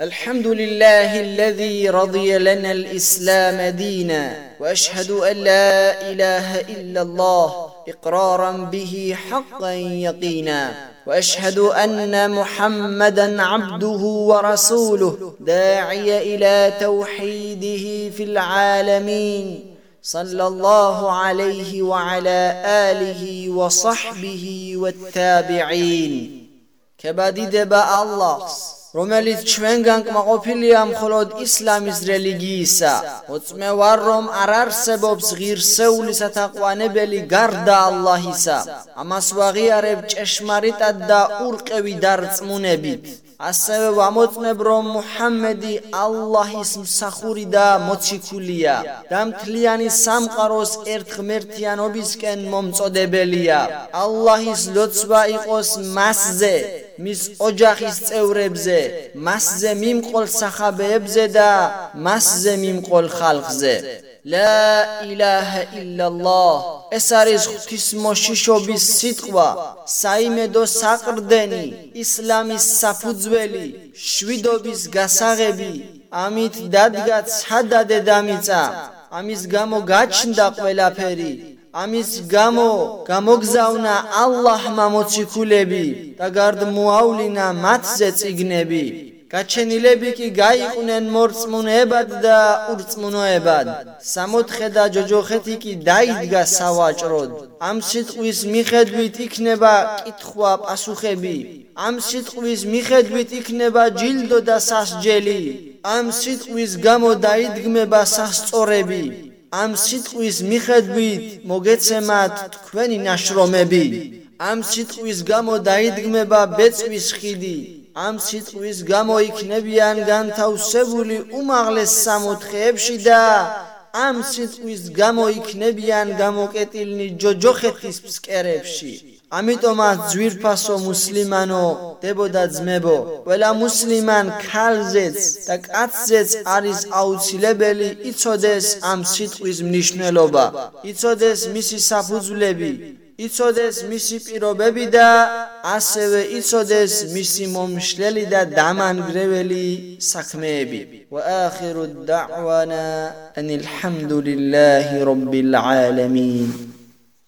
الحمد لله الذي رضي لنا الإسلام دينا وأشهد أن لا إله إلا الله إقرارا به حقا يقينا وأشهد أن محمدا عبده ورسوله داعي إلى توحيده في العالمين صلى الله عليه وعلى آله وصحبه والتابعين. كبديد بأ الله. რომელიც ჩვენგან კმაყოფილია მხოლოდ ისლამის რელიგიისა. მოწმე ვარ, რომ არ არსებობს ღირსეული სათაყვანებელი გარდა ალლაჰისა. ამას ვაღიარებ ჭეშმარიტად და ურყევი დარწმუნებით. ასევე ვამოწმებ, რომ მუჰამმედი ალლაჰის მსახური და მოციქულია და მთლიანი სამყაროს ერთხმერთიანობისკენ მომწოდებელია. ალლაჰის ლოცვა იყოს მასზე, მის ოჯახის წევრებზე, მასზე მიმყოლ სახაბეებზე და მასზე მიმყოლ ხალხზე. ლა ილაჰა ილლალლაჰ ეს არის ღვთისმოშიშობის სიტყვა, საიმედო საყრდენი, ისლამის საფუძველი, შვიდობის გასაღები, ამით დადგა ცადა დედამიწა, ამის გამო გაჩნდა ყველაფერი. ამის გამო გამოგზავნა ალლაჰმა მოციქულები და გარდმოავლინა მათზე წიგნები. გაჩენილები კი გაიყვნენ მორწმუნეებად და ურწმუნოებად. სამოთხე და ჯოჯოხეთი კი დაიდგა სავაჭროდ. ამ სიტყვის მიხედვით იქნება კითხვა პასუხები. ამ სიტყვის მიხედვით იქნება ჯილდო და სასჯელი. ამ სიტყვის გამო დაიდგმება სასწორები. ამ სიტყვის მიხედვით მოგეცემათ თქვენი ნაშრომები. ამ სიტყვის გამო დაიდგმება ბეწვის ხიდი. ამ სიტყვის გამო იქნებიან განთავსებული უმაღლეს სამოთხეებში და ამ სიტყვის გამო იქნებიან გამოკეტილნი ჯოჯოხეთის ფსკერებში. ამიტომაც ძვირფასო მუსლიმანო, დებო და ძმებო, ყველა მუსლიმან ქალზეც და კაცზეც არის აუცილებელი იცოდეს ამ სიტყვის მნიშვნელობა, იცოდეს მისი საფუძვლები, იცოდეს მისი პირობები და ასევე იცოდეს მისი მომშლელი და დამანგრეველი საქმეები. وآخر الدعوانا أن الحمد لله رب العالمين